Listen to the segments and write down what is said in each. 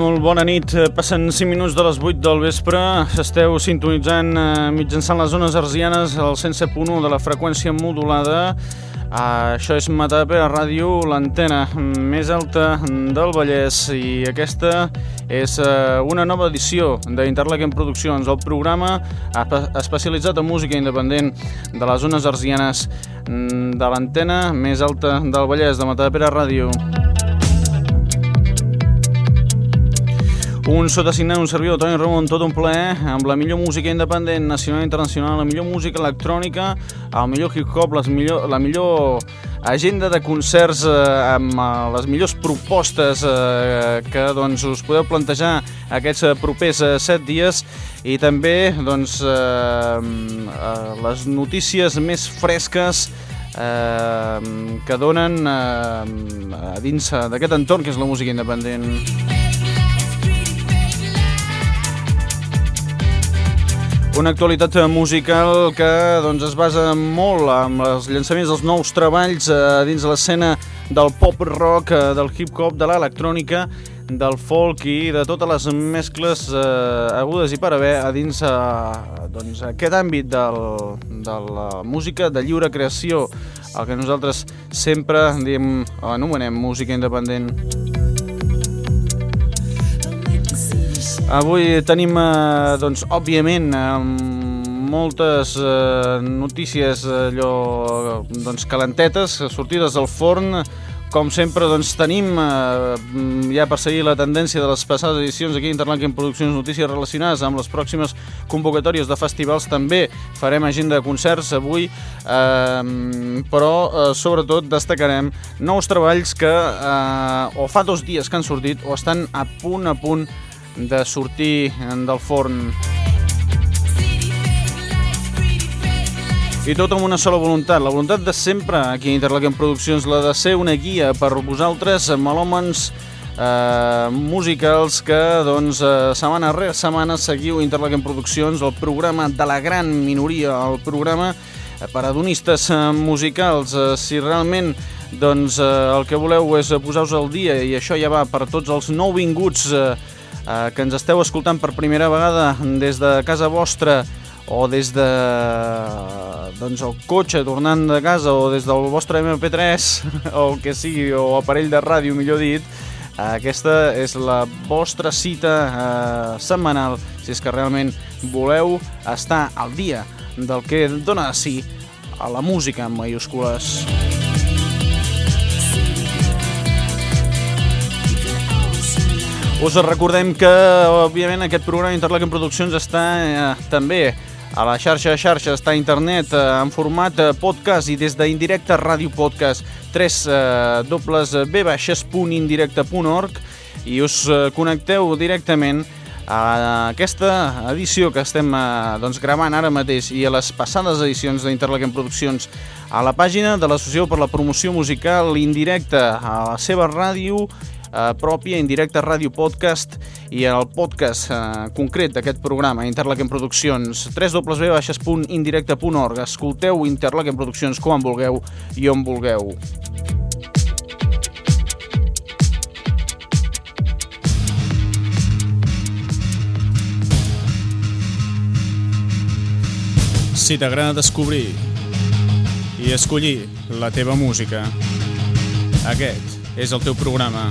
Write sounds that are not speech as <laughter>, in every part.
Molt bona nit. Passen 5 minuts de les 8 del vespre. Esteu sintonitzant eh, mitjançant les zones arsianes al 107.1 de la freqüència modulada. Uh, això és Matapera Ràdio, l'antena més alta del Vallès i aquesta és una nova edició d'Interlaken Produccions, el programa especialitzat en música independent de les zones arsianes mm, de l'antena més alta del Vallès, de Matapera Ràdio. Un sotassignat, un servidor, Toni Ramon, tot un plaer, amb la millor música independent, nacional i internacional, la millor música electrònica, el millor hip-hop, millor, la millor agenda de concerts eh, amb eh, les millors propostes eh, que doncs, us podeu plantejar aquests eh, propers eh, set dies i també doncs, eh, eh, les notícies més fresques eh, que donen eh, dins d'aquest entorn que és la música independent. Una actualitat musical que doncs, es basa molt en els llançaments dels nous treballs eh, dins l'escena del pop-rock, eh, del hip-hop, de l'electrònica, del folk i de totes les mescles eh, agudes i per haver a dins eh, doncs, aquest àmbit del, de la música de lliure creació, el que nosaltres sempre diem, anomenem música independent. Avui tenim, eh, doncs, òbviament, moltes eh, notícies allò, doncs, calentetes, sortides del forn. Com sempre, doncs, tenim, eh, ja per seguir la tendència de les passades edicions aquí a Interlanken Produccions, notícies relacionades amb les pròximes convocatòries de festivals. També farem agenda de concerts avui, eh, però eh, sobretot destacarem nous treballs que eh, o fa dos dies que han sortit o estan a punt a punt de sortir del forn. I tot amb una sola voluntat, la voluntat de sempre aquí a Interlaken Produccions, la de ser una guia per vosaltres, melòmens eh, musicals que doncs, eh, setmana rere setmana seguiu Interlaken Produccions, el programa de la gran minoria, el programa per adonistes eh, musicals. Eh, si realment doncs, eh, el que voleu és posar-vos al dia i això ja va per tots els nouvinguts eh, eh, que ens esteu escoltant per primera vegada des de casa vostra o des de doncs, el cotxe tornant de casa o des del vostre MP3 <laughs> o el que sigui, o aparell de ràdio millor dit, aquesta és la vostra cita eh, setmanal si és que realment voleu estar al dia del que dona a si a la música en mayúscules. Us recordem que, òbviament, aquest programa Interlaken Produccions està eh, també a la xarxa de xarxa, està a internet eh, en format eh, podcast i des d'Indirecte Ràdio Podcast. 3 eh, dobles b-indirecte.org i us eh, connecteu directament a aquesta edició que estem eh, doncs, gravant ara mateix i a les passades edicions d'Interlaken Produccions a la pàgina de l'Associació per la Promoció Musical Indirecta, a la seva ràdio eh, pròpia, Indirecte Ràdio Podcast i el podcast eh, concret d'aquest programa, Interlaken Produccions, www.indirecte.org. Escolteu Interlaken Produccions quan vulgueu i on vulgueu. Si t'agrada descobrir i escollir la teva música. Aquest és el teu programa.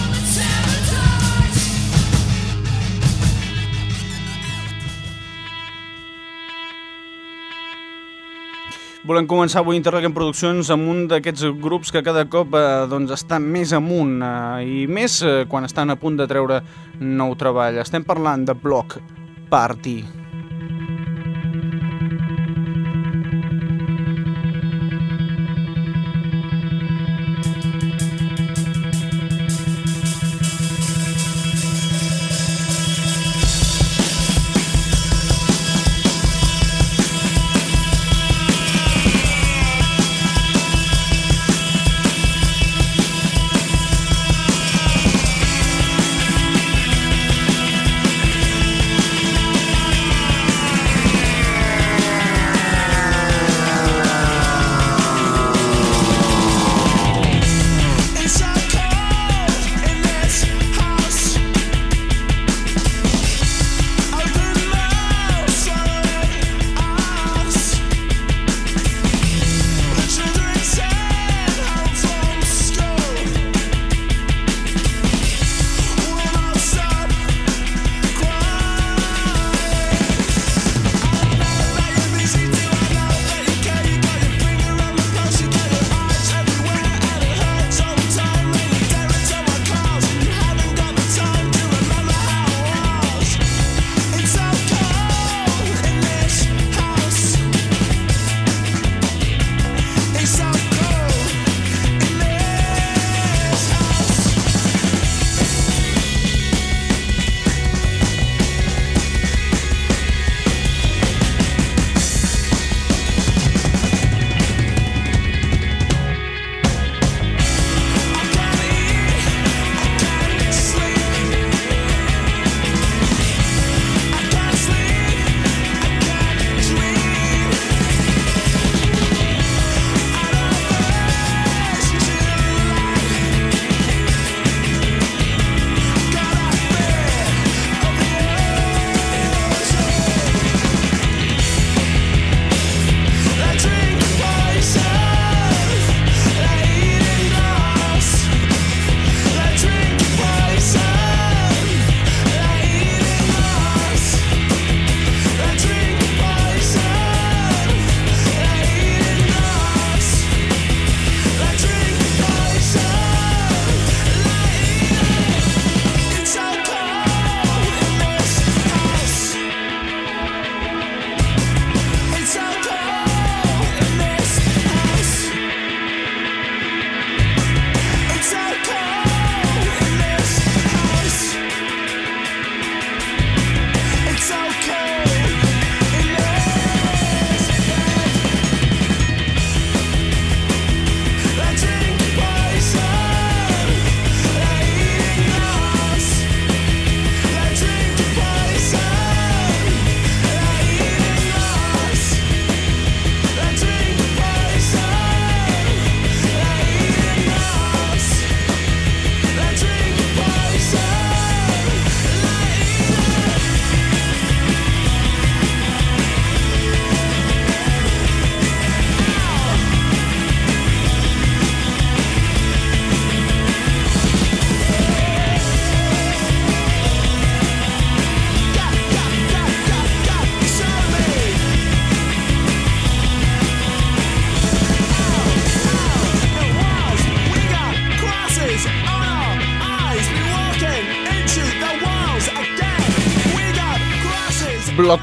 Volem començar avui Interlaken Produccions amb un d'aquests grups que cada cop eh, doncs, està més amunt eh, i més eh, quan estan a punt de treure nou treball. Estem parlant de Block Party.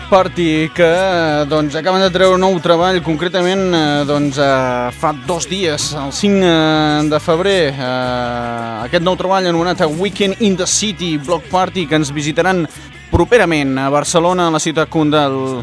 Party que doncs, acaben de treure un nou treball, concretament eh, doncs, eh, fa dos dies, el 5 eh, de febrer, aquest nou treball anomenat Weekend in the City Block Party que ens visitaran properament a Barcelona, a la ciutat Condal.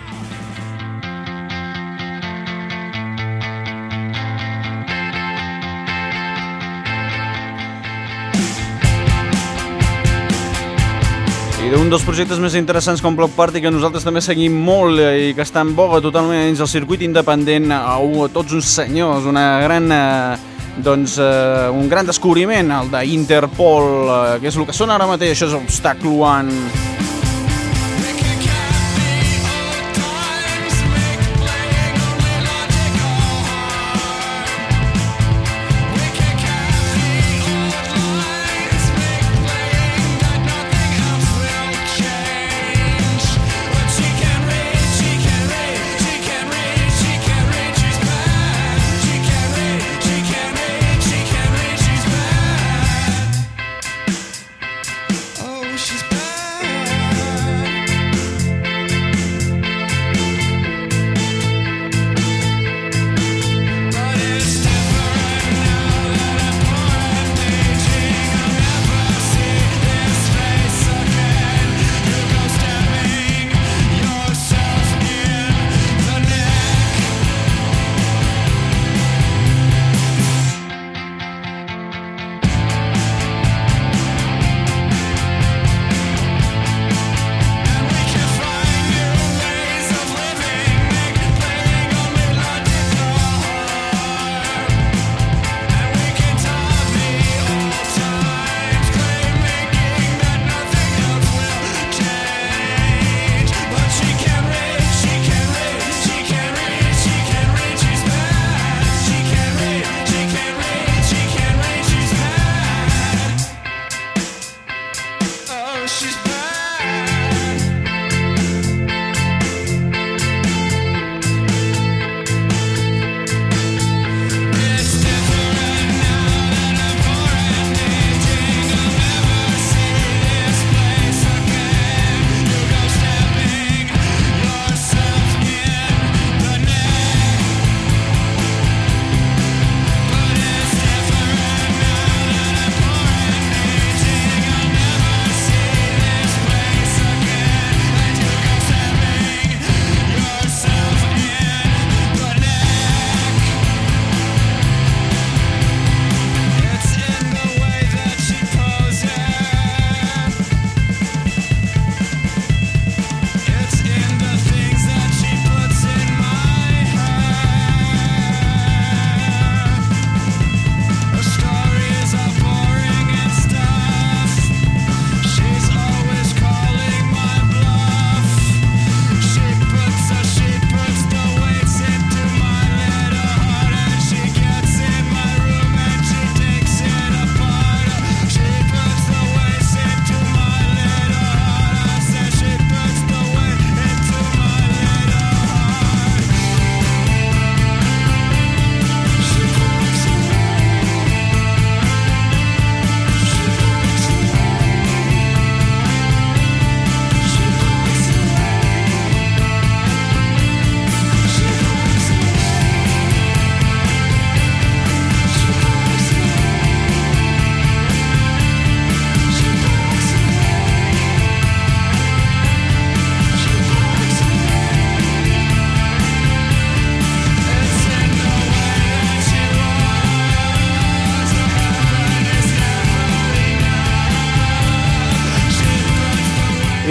I d'un dels projectes més interessants com Block Party que nosaltres també seguim molt i que està en boga totalment dins el circuit independent a tots uns senyors, una gran... Eh, doncs, eh, un gran descobriment, el d'Interpol, eh, que és el que sona ara mateix, això és Obstacle One.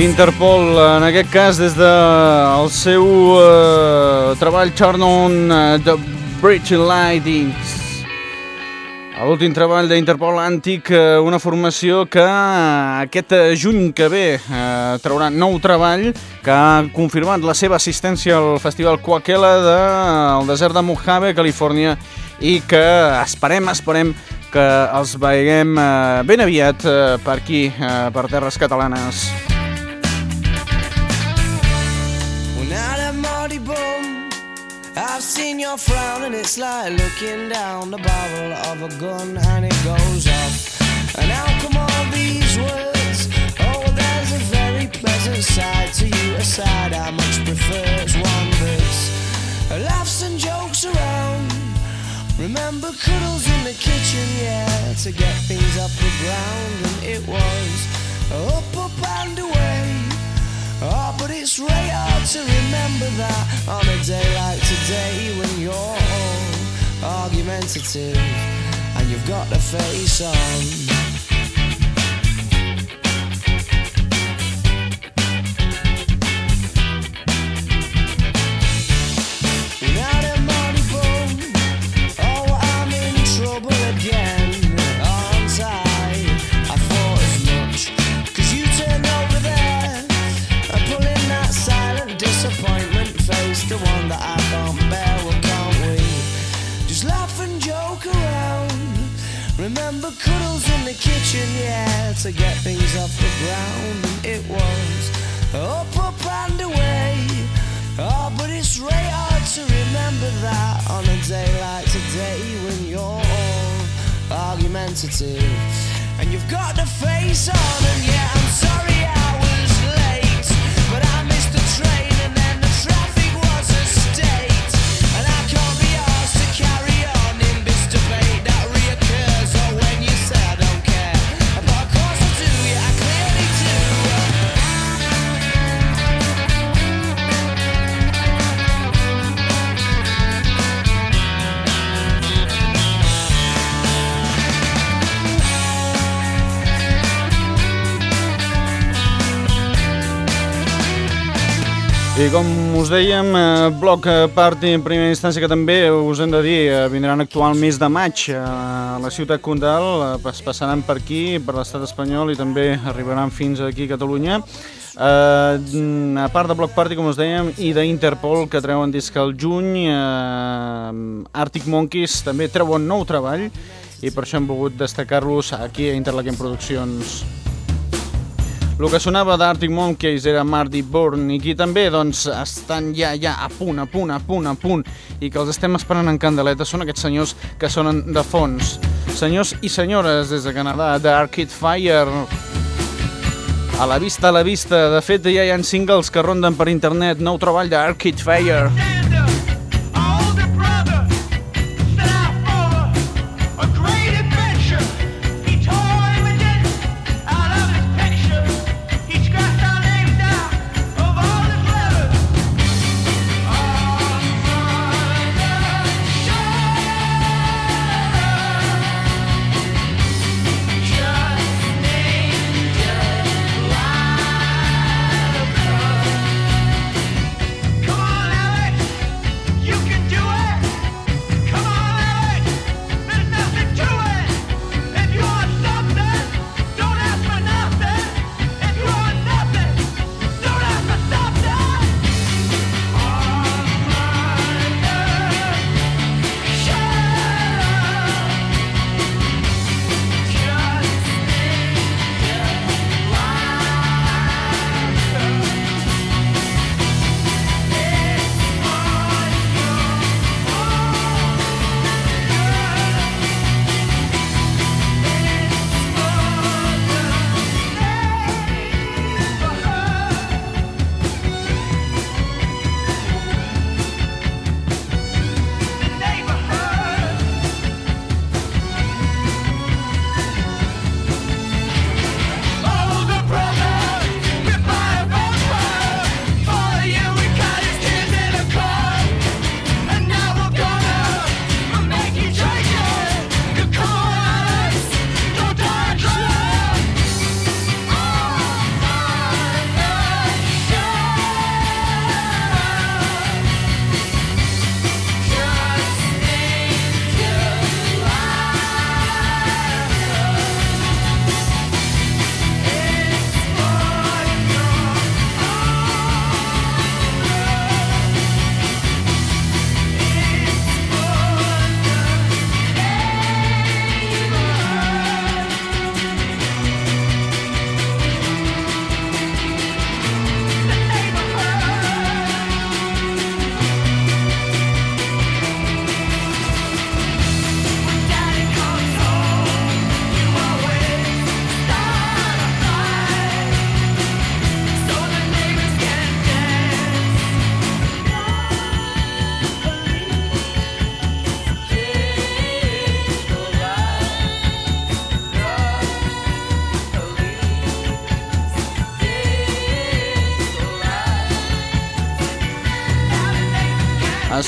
Interpol, en aquest cas des del de seu uh, treball Turn on uh, the Bridge Lightings. L'últim treball d'Interpol Àntic, uh, una formació que uh, aquest juny que ve uh, traurà nou treball que ha confirmat la seva assistència al Festival Coachella del de, desert de Mojave, Califòrnia, i que esperem, esperem que els veiem ben aviat per aquí, per terres catalanes. Seen your frown and it's like looking down the barrel of a gun and it goes off. And how come all these words? Oh, there's a very pleasant side to you, a side I much prefer. It's one that's laughs and jokes around. Remember cuddles in the kitchen, yeah, to get things off the ground, and it was up, up and away. Oh, but it's really hard to remember that on a day like today when you're argumentative and you've got the face on. Remember cuddles in the kitchen, yeah, to get things off the ground, and it was up, up and away. Oh, but it's really hard to remember that on a day like today when you're all argumentative and you've got the face on, I com us dèiem, eh, Block Party en primera instància que també us hem de dir, eh, vindran a actuar el mes de maig eh, a la ciutat Condal, eh, es passaran per aquí, per l'estat espanyol i també arribaran fins aquí a Catalunya. Eh, a part de Block Party, com us dèiem, i d'Interpol, que treuen disc al juny, eh, Arctic Monkeys també treuen nou treball i per això hem volgut destacar-los aquí a Interlaken Produccions. El que sonava d'Arctic Monkeys era Marty Bourne i qui també doncs, estan ja, ja a punt, a punt, a punt, a punt i que els estem esperant en candeleta són aquests senyors que sonen de fons. Senyors i senyores des de Canadà, d'Arcade Fire, a la vista, a la vista. De fet, ja hi ha singles que ronden per internet. Nou treball d'Arcade Fire.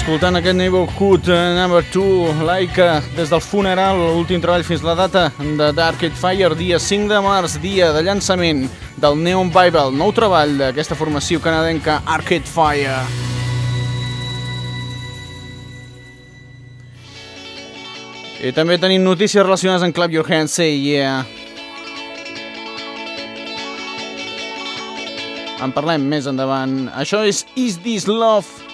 Escoltant aquest Neighborhood eh, Number 2, Laika, des del funeral, l'últim treball fins la data de Dark Fire, dia 5 de març, dia de llançament del Neon Bible, nou treball d'aquesta formació canadenca Arcade Fire. I també tenim notícies relacionades amb Clap Your Hands, Say Yeah. En parlem més endavant. Això és Is This Love?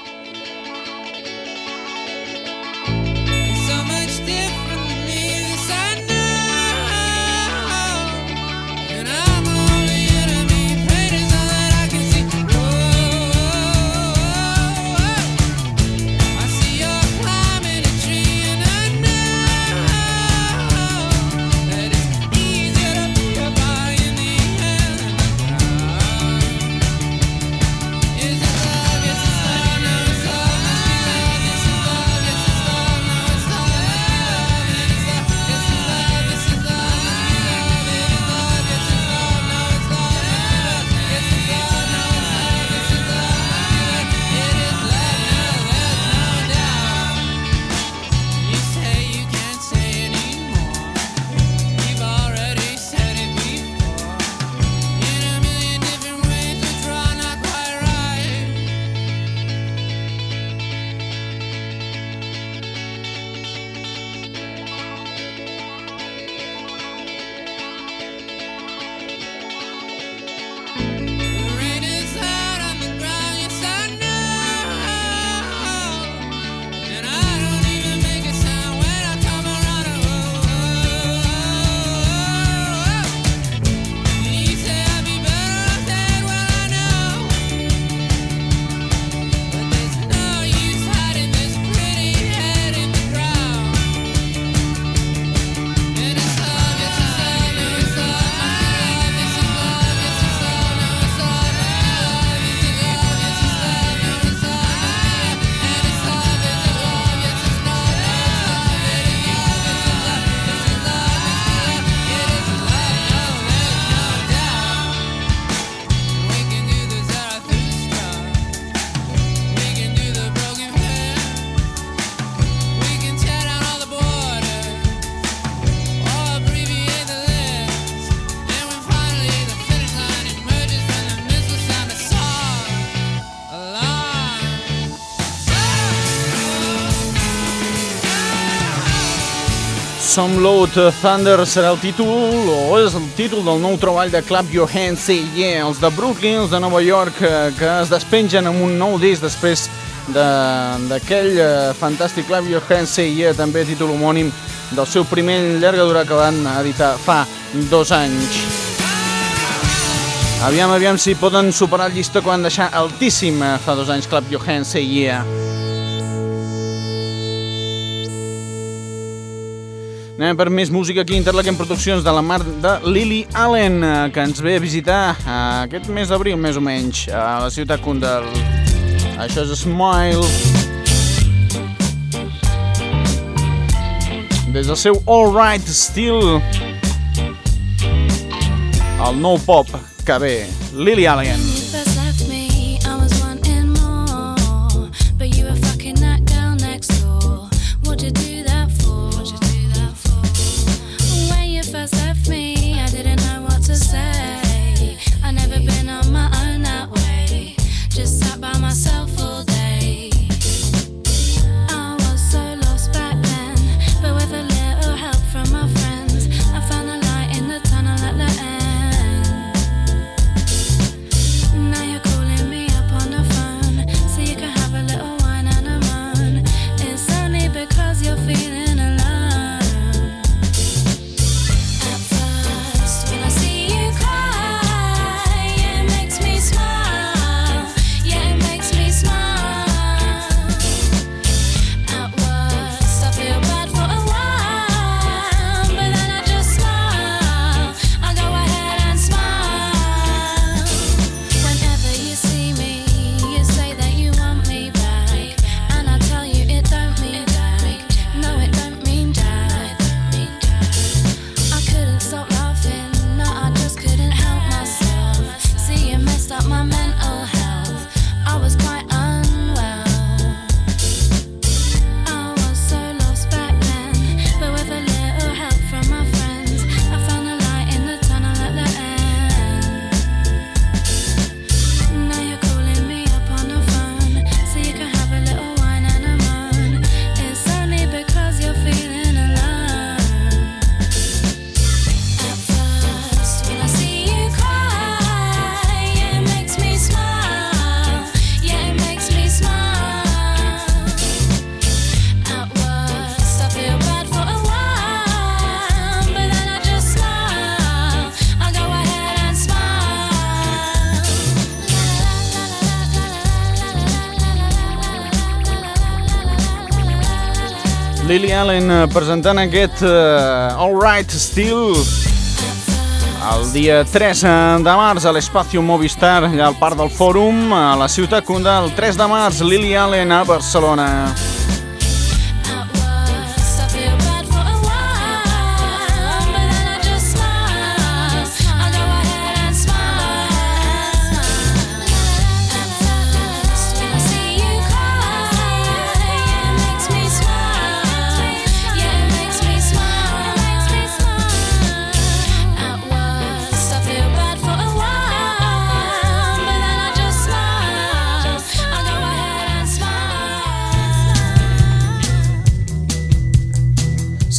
Some Load Thunder serà el títol, o és el títol del nou treball de Clap Your Hands Say Yeah, els de Brooklyn, els de Nova York, eh, que es despengen amb un nou disc després d'aquell de, eh, fantàstic Clap Your Hands Say Yeah, també títol homònim del seu primer llarga que van editar fa dos anys. Aviam, aviam si poden superar el llistó que van deixar altíssim eh, fa dos anys Clap Your Hands Say Yeah. Anem per més música aquí, Interlaken Produccions, de la mar de Lily Allen, eh, que ens ve a visitar eh, aquest mes d'abril, més o menys, a la ciutat Kundal. Això és Smile. Des del seu All Right Still, el nou pop que ve, Lily Allen. Allen eh, presentant aquest uh, All Right Still el dia 3 eh, de març a l'Espacio Movistar, allà al Parc del Fòrum, a la ciutat Condal. 3 de març, Lily Allen a Barcelona.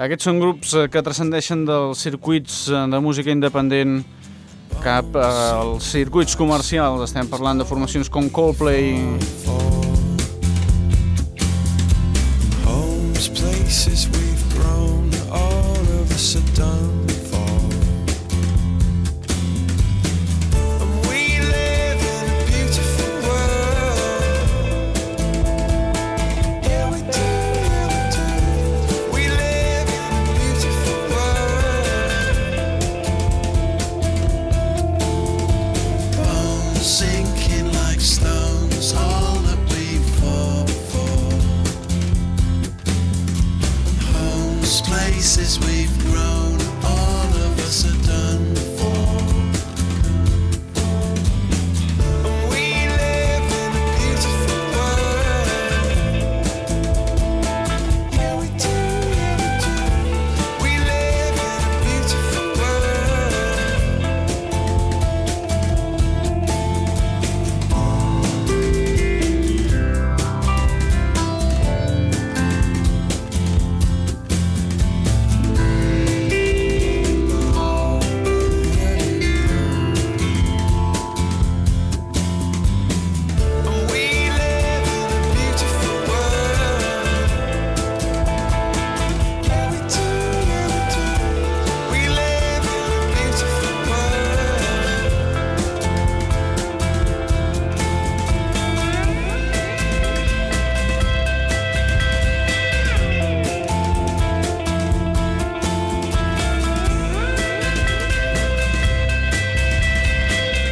Aquests són grups eh, que transcendeixen dels circuits eh, de música independent cap als circuits comercials. Estem parlant de formacions com Coldplay... Homes, places we've grown, all of us are done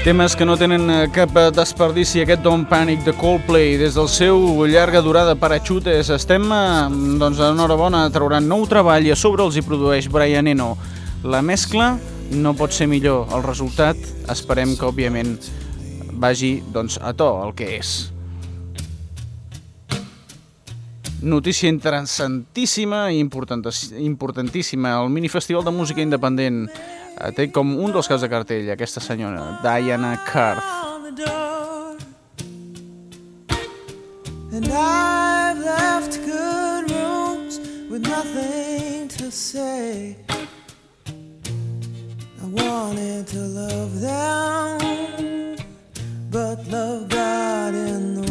Temes que no tenen eh, cap eh, desperdici, aquest Don't Panic de Coldplay, des del seu llarga durada per a xutes. Estem, eh, doncs, enhorabona, trauran nou treball i a sobre els hi produeix Brian Eno. La mescla no pot ser millor. El resultat, esperem que, òbviament, vagi doncs, a to el que és. Notícia interessantíssima i importantíssima. El minifestival de música independent té com un dels caps de cartell aquesta senyora, Diana Carth. And I've left good rooms with nothing to say I wanted to love them But love got in the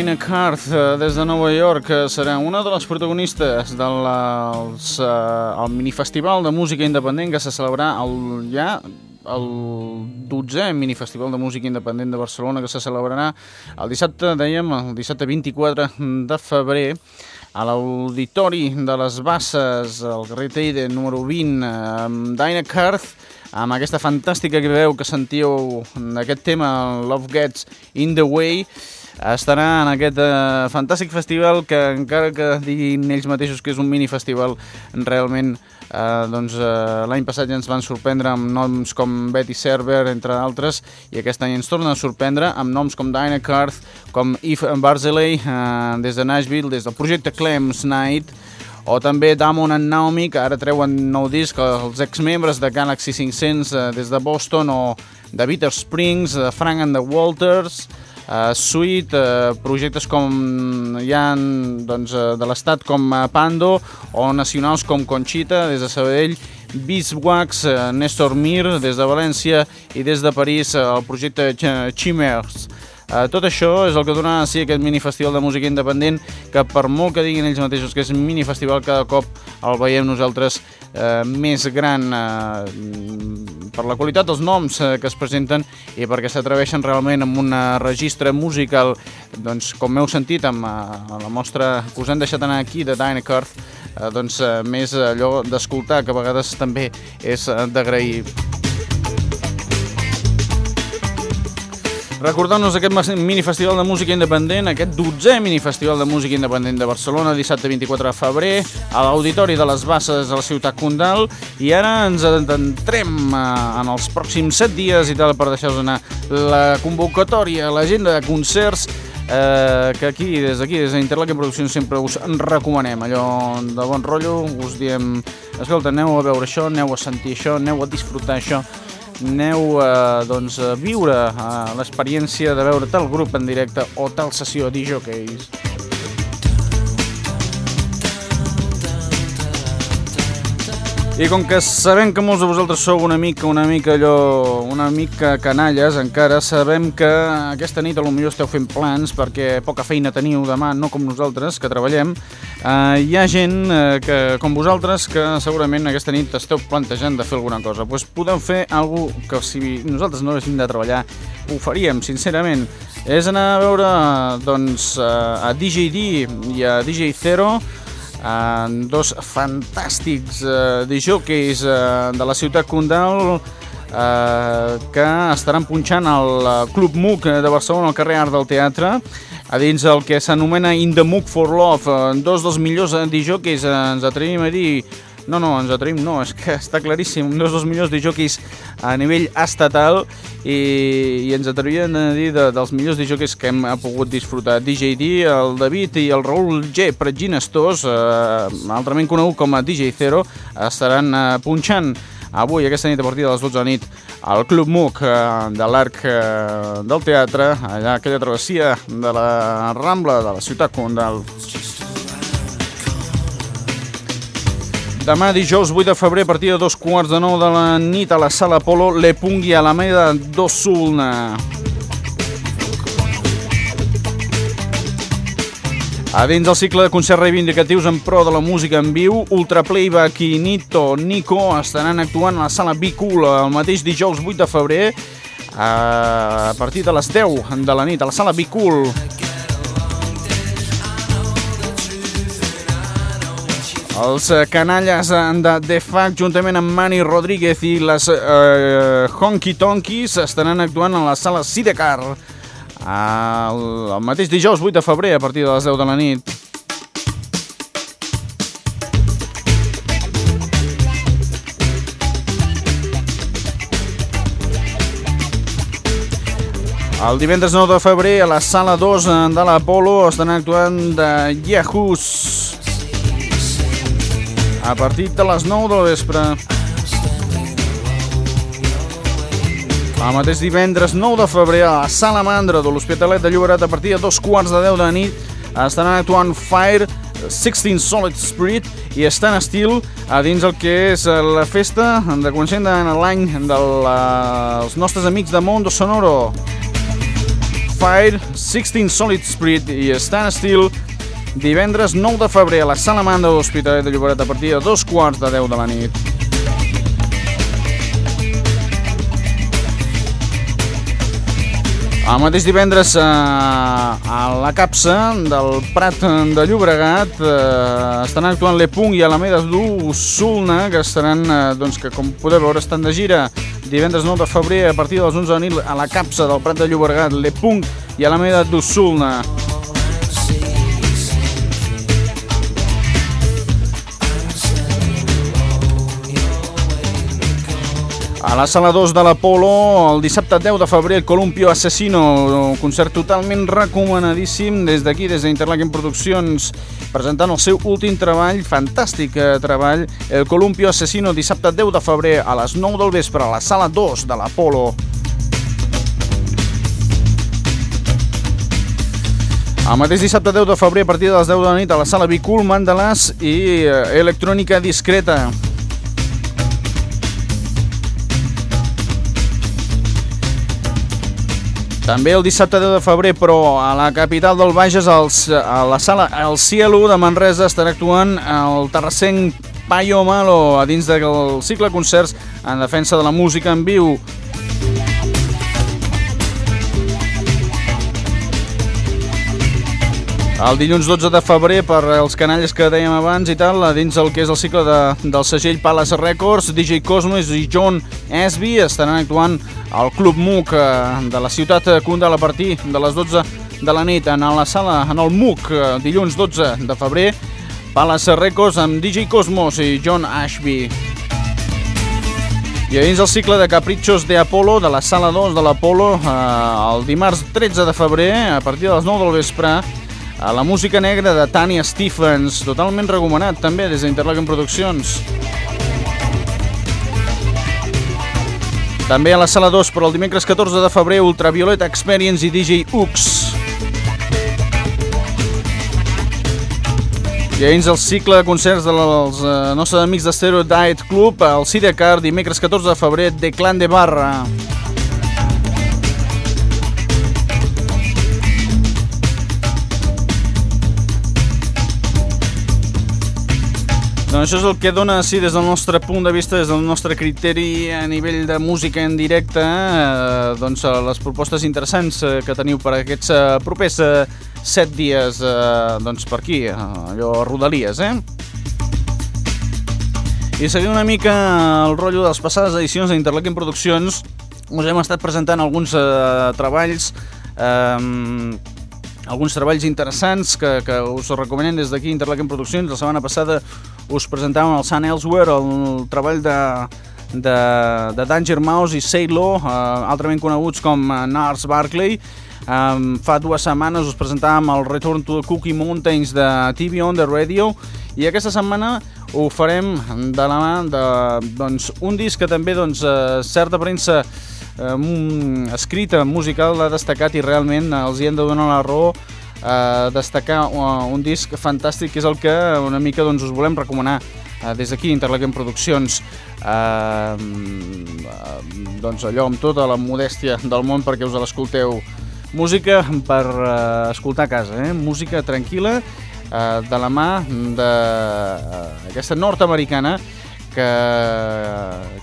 Dinah Carth, eh, des de Nova York, serà una de les protagonistes del els, uh, el minifestival de música independent que se celebrarà el, ja el 12è minifestival de música independent de Barcelona que se celebrarà el dissabte, dèiem, el dissabte 24 de febrer a l'Auditori de les Basses, al carrer Teide, número 20, amb Dinah Carth, amb aquesta fantàstica que veu que sentíeu aquest tema, Love Gets in the Way, estarà en aquest eh, fantàstic festival que encara que diguin ells mateixos que és un mini festival realment eh, doncs, eh, l'any passat ja ens van sorprendre amb noms com Betty Server entre altres i aquest any ens torna a sorprendre amb noms com Dinah Carth com Eve Barzilay eh, des de Nashville, des del projecte Clem's Night o també Damon and Naomi, que ara treuen nou disc, els exmembres de Galaxy 500 eh, des de Boston, o de Bitter Springs, de Frank and the Walters, uh, Sweet, uh, projectes com hi ha doncs, uh, de l'estat com uh, Pando o nacionals com Conchita des de Sabadell, Beeswax, uh, Néstor Mir des de València i des de París el projecte Ch Chimers. Tot això és el que dona sí, aquest minifestival de música independent, que per molt que diguin ells mateixos que és minifestival, cada cop el veiem nosaltres uh, més gran uh, per la qualitat dels noms uh, que es presenten i perquè s'atreveixen realment amb un registre musical, doncs, com heu sentit amb uh, la mostra que us han deixat anar aquí de Dynacarth, uh, doncs, uh, més allò d'escoltar, que a vegades també és uh, d'agrair. Recordant-nos aquest minifestival de música independent, aquest 12è minifestival de música independent de Barcelona, dissabte 24 de febrer, a l'Auditori de les Basses a la ciutat Condal, i ara ens entrem eh, en els pròxims 7 dies i tal per deixar-vos anar la convocatòria, l'agenda de concerts, eh, que aquí, des d'aquí, des d'Interlaken Produccions, sempre us recomanem. Allò de bon rotllo, us diem, escolta, aneu a veure això, aneu a sentir això, aneu a disfrutar això, aneu a, doncs, a viure l'experiència de veure tal grup en directe o tal sessió de DJs. I com que sabem que molts de vosaltres sou una mica, una mica allò, una mica canalles encara, sabem que aquesta nit potser esteu fent plans perquè poca feina teniu demà, no com nosaltres, que treballem. Eh, hi ha gent eh, que, com vosaltres que segurament aquesta nit esteu plantejant de fer alguna cosa. Doncs pues podeu fer alguna que si nosaltres no haguéssim de treballar, ho faríem, sincerament. És anar a veure doncs, a DJD i a DJ Zero, en dos fantàstics eh, disjockeys eh, de la ciutat Condal eh, que estaran punxant al eh, Club MUC de Barcelona al carrer Art del Teatre a dins el que s'anomena In the MUC for Love. Eh, dos dels millors disjockeys eh, ens atrevim a dir no, no, ens atrevim, no, és que està claríssim, un dels millors disjockeys a nivell estatal i, i ens atrevim a dir de, dels millors disjockeys que hem pogut disfrutar. DJD, el David i el Raül G. Pretginestós, eh, altrament conegut com a DJ Zero, estaran eh, punxant avui, aquesta nit, a partir de les 12 de la nit, al Club MUC eh, de l'Arc eh, del Teatre, allà aquella travessia de la Rambla de la ciutat Condal. Demà dijous 8 de febrer a partir de dos quarts de nou de la nit a la sala Polo Le Pungui a la Meda d'Ossulna. A dins del cicle de concerts reivindicatius en pro de la música en viu, Ultra Playback i Nito Nico estaran actuant a la sala Bicul el mateix dijous 8 de febrer a partir de les 10 de la nit a la sala Bicul. Els eh, canalles eh, de The Fact, juntament amb Manny Rodríguez i les eh, Honky Tonkies, estaran actuant a la sala Sidecar el, el mateix dijous 8 de febrer a partir de les 10 de la nit. El divendres 9 de febrer a la sala 2 de l'Apolo estan actuant de Yahoos a partir de les 9 del vespre. El mateix divendres 9 de febrer a la Salamandra de l'Hospitalet de Llobregat a partir de dos quarts de 10 de la nit estaran actuant Fire, 16 Solid Spirit i Stan Steel a dins el que és la festa de començament de l'any dels nostres amics de Mondo Sonoro. Fire, 16 Solid Spirit i Stan Steel divendres 9 de febrer a la Sala Manda de Llobregat a partir de dos quarts de 10 de la nit. El mateix divendres eh, a la capsa del Prat de Llobregat eh, estan actuant l'Epung i Alameda d'Ussulna que estaran, eh, doncs, que com podeu veure estan de gira divendres 9 de febrer a partir de les 11 de la nit a la capsa del Prat de Llobregat l'Epung i Alameda d'Ussulna. A la sala 2 de l'Apolo, el dissabte 10 de febrer, el Columpio Assassino, un concert totalment recomanadíssim des d'aquí, des d'Interlaken Produccions, presentant el seu últim treball, fantàstic eh, treball, el Columpio Assassino, dissabte 10 de febrer a les 9 del vespre, a la sala 2 de l'Apolo. El mateix dissabte 10 de febrer, a partir de les 10 de la nit, a la sala Bicul, Mandalàs i eh, Electrònica Discreta. També el dissabte 10 de febrer, però a la capital del Bages, als, a la sala El Cielo de Manresa, estarà actuant el terrassenc Payo Malo a dins del cicle concerts en defensa de la música en viu. El dilluns 12 de febrer, per els canalles que dèiem abans i tal, dins el que és el cicle de, del segell Palace Records, DJ Cosmos i John Esby estaran actuant al Club MUC eh, de la ciutat Kundal a partir de les 12 de la nit en la sala, en el MUC, eh, dilluns 12 de febrer, Palace Records amb DJ Cosmos i John Ashby. I dins el cicle de Caprichos de Apolo, de la sala 2 de l'Apolo, eh, el dimarts 13 de febrer, a partir de les 9 del vespre, a la música negra de Tania Stephens, totalment recomanat també des d'Interlaken Produccions. També a la sala 2 per al dimecres 14 de febrer Ultravioleta Experience i DJ Ux. I dins el cicle de concerts dels eh, nostres amics de Diet Club, al Sidecar, dimecres 14 de febrer, de Clan de Barra. Doncs això és el que dona, sí, des del nostre punt de vista, des del nostre criteri a nivell de música en directe, eh, doncs eh, les propostes interessants eh, que teniu per aquests eh, propers eh, set dies eh, doncs per aquí, eh, allò a Rodalies, eh? I seguint una mica el rotllo de les passades edicions d'Interlaken Produccions, us hem estat presentant alguns eh, treballs eh, alguns treballs interessants que, que us recomanem des d'aquí Interlaken Produccions. La setmana passada us presentàvem el Sun Elsewhere, el treball de, de, de Danger Mouse i Sailor, eh, altrament coneguts com eh, Nars Barkley. Um, fa dues setmanes us presentàvem el Return to the Cookie Mountains de TV on the Radio i aquesta setmana ho farem de la mà de doncs, un disc que també doncs, eh, certa premsa eh, escrita musical l'ha destacat i realment els hi hem de donar la raó eh, destacar uh, un disc fantàstic que és el que una mica doncs, us volem recomanar eh, des d'aquí, Interlaken Produccions eh, doncs allò amb tota la modèstia del món perquè us l'escolteu música per eh, escoltar a casa, eh? música tranquil·la eh, de la mà d'aquesta nord-americana que,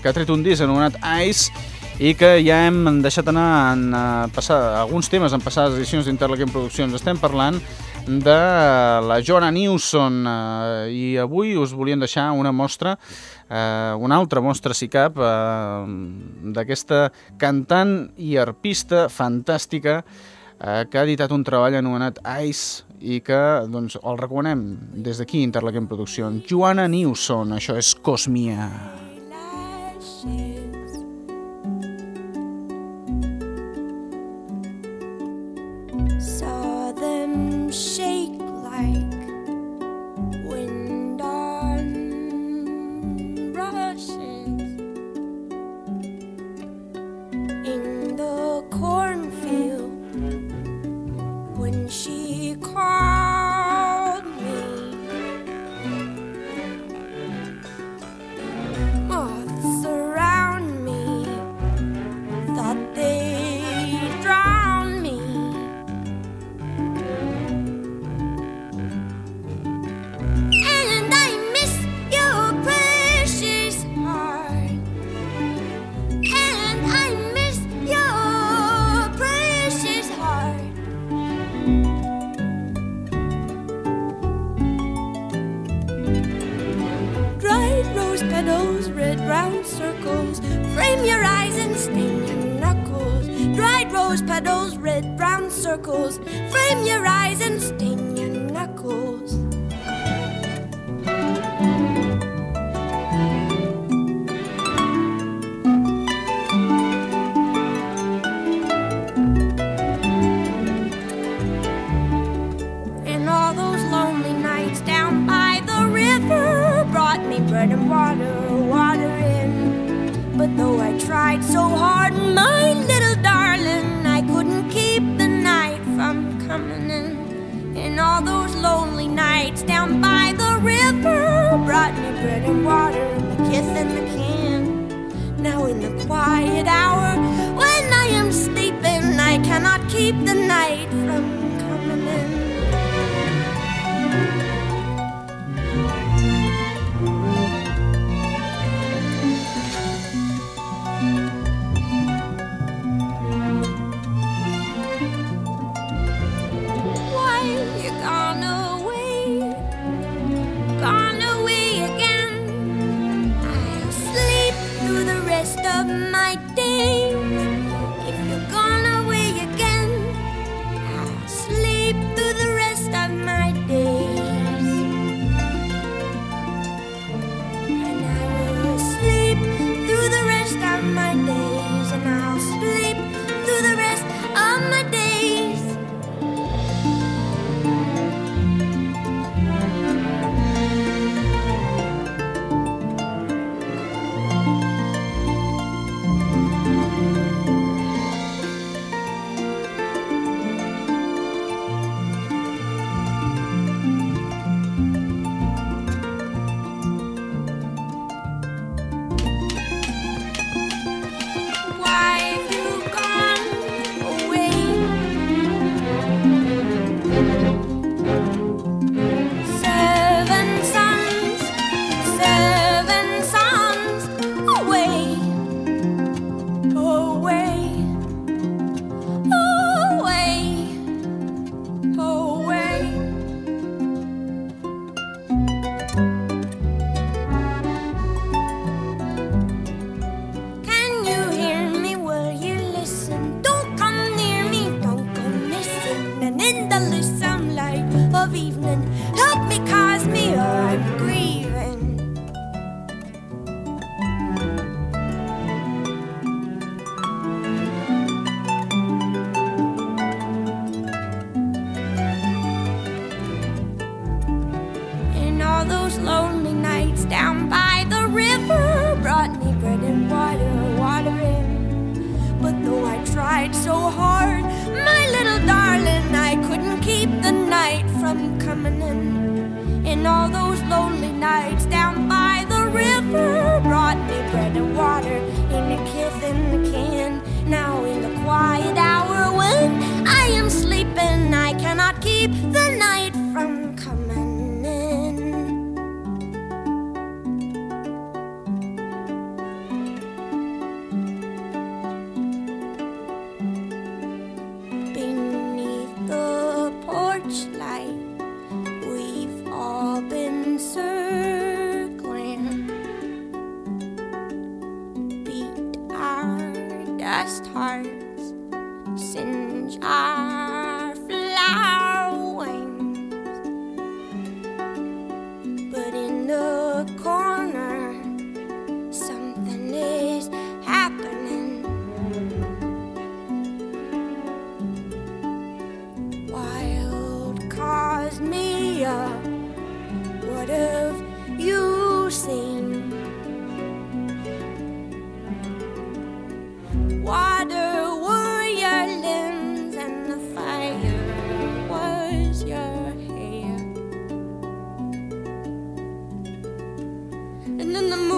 que ha tret un disc anomenat Ice i que ja hem deixat anar en uh, passar, alguns temes en passades edicions d'Interlaken Produccions. Estem parlant de la Joanna Newson uh, i avui us volíem deixar una mostra, uh, una altra mostra, si cap, uh, d'aquesta cantant i arpista fantàstica uh, que ha editat un treball anomenat Ice i que doncs, el recomanem des d'aquí, Interlaken Produccions. Joanna Newson, això és Cosmia. Cosmia. Saw them shake. And then the moonlight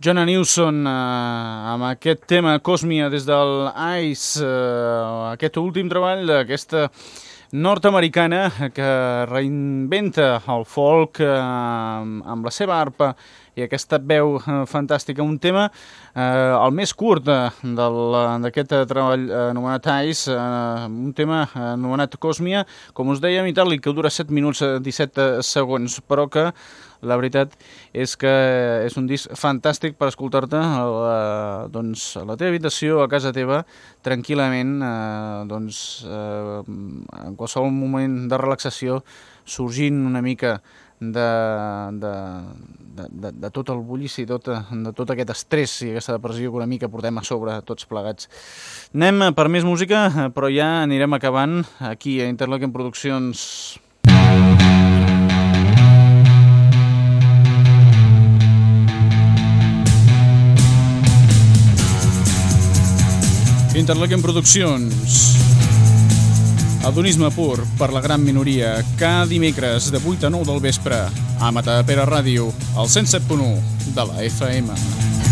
Jonah Newson eh, amb aquest tema Cosmia des del Ice, eh, aquest últim treball d'aquesta nord-americana que reinventa el folk eh, amb la seva arpa i aquesta veu eh, fantàstica, un tema eh, el més curt d'aquest treball eh, anomenat Ice, eh, un tema anomenat Cosmia, com us dèiem, itàlic, que dura 7 minuts 17 eh, segons, però que la veritat és que és un disc fantàstic per escoltar-te a, doncs, a la teva habitació, a casa teva, tranquil·lament, eh, doncs, eh, en qualsevol moment de relaxació, sorgint una mica de, de, de, de, de tot el bullici, tot, de tot aquest estrès i aquesta depressió que una mica portem a sobre tots plegats. Anem per més música, però ja anirem acabant aquí a Interlochen Produccions. Interlochen Produccions. Adonisme pur per la gran minoria, cada dimecres de 8 a 9 del vespre, a Matapera Ràdio, al 107.1 de la FM.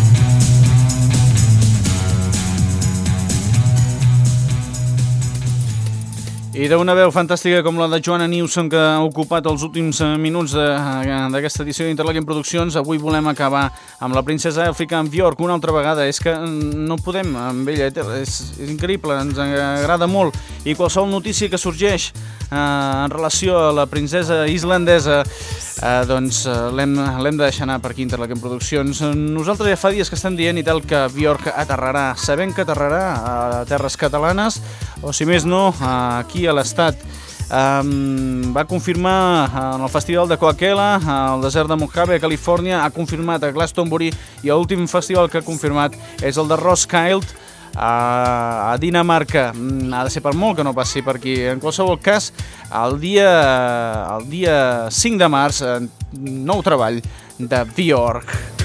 I d'una veu fantàstica com la de Joana Newson que ha ocupat els últims eh, minuts d'aquesta edició d'Interlaken Produccions, avui volem acabar amb la princesa Àfrica en Bjork una altra vegada. És que no podem amb ella, és, és increïble, ens agrada molt. I qualsevol notícia que sorgeix eh, en relació a la princesa islandesa eh, doncs eh, l'hem de deixar anar per aquí Interlaken Produccions. Nosaltres ja fa dies que estem dient i tal que Bjork aterrarà, sabem que aterrarà a terres catalanes, o si més no, aquí a l'Estat. Um, va confirmar en el Festival de Coachella, al desert de Mojave, a Califòrnia, ha confirmat a Glastonbury i l'últim festival que ha confirmat és el de Roskilde, a, Dinamarca. Mm, ha de ser per molt que no passi per aquí. En qualsevol cas, el dia, el dia 5 de març, nou treball de Bjork.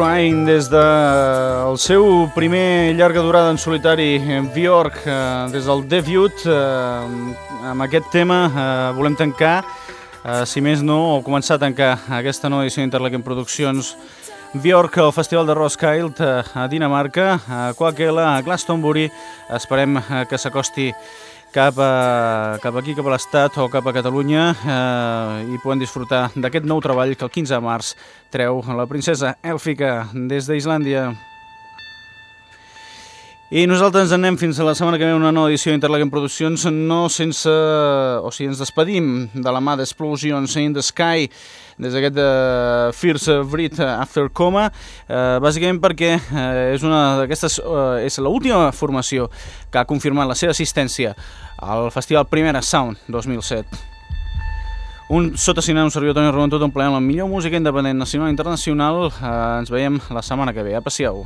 Crying des del de seu primer llarga durada en solitari Bjork, eh, des del debut eh, amb aquest tema eh, volem tancar eh, si més no, o començar a tancar aquesta nova edició d'Interlaken Produccions. Bjork al Festival de Roskilde eh, a Dinamarca, a Coachella, a Glastonbury. Esperem eh, que s'acosti cap, a, cap aquí, cap a l'Estat o cap a Catalunya eh, i poden disfrutar d'aquest nou treball que el 15 de març treu la princesa Èlfica des d'Islàndia. I nosaltres anem fins a la setmana que ve una nova edició d'Interlaken Produccions, no sense... o sigui, ens despedim de la mà d'Explosions in the Sky, des d'aquest uh, Fierce Brit After Coma, uh, bàsicament perquè uh, és una d'aquestes uh, és l'última formació que ha confirmat la seva assistència al Festival Primera Sound 2007. Un sota signant un servidor Toni Rodon, tot un plaer la millor música independent nacional i internacional. Uh, ens veiem la setmana que ve. Aprecieu.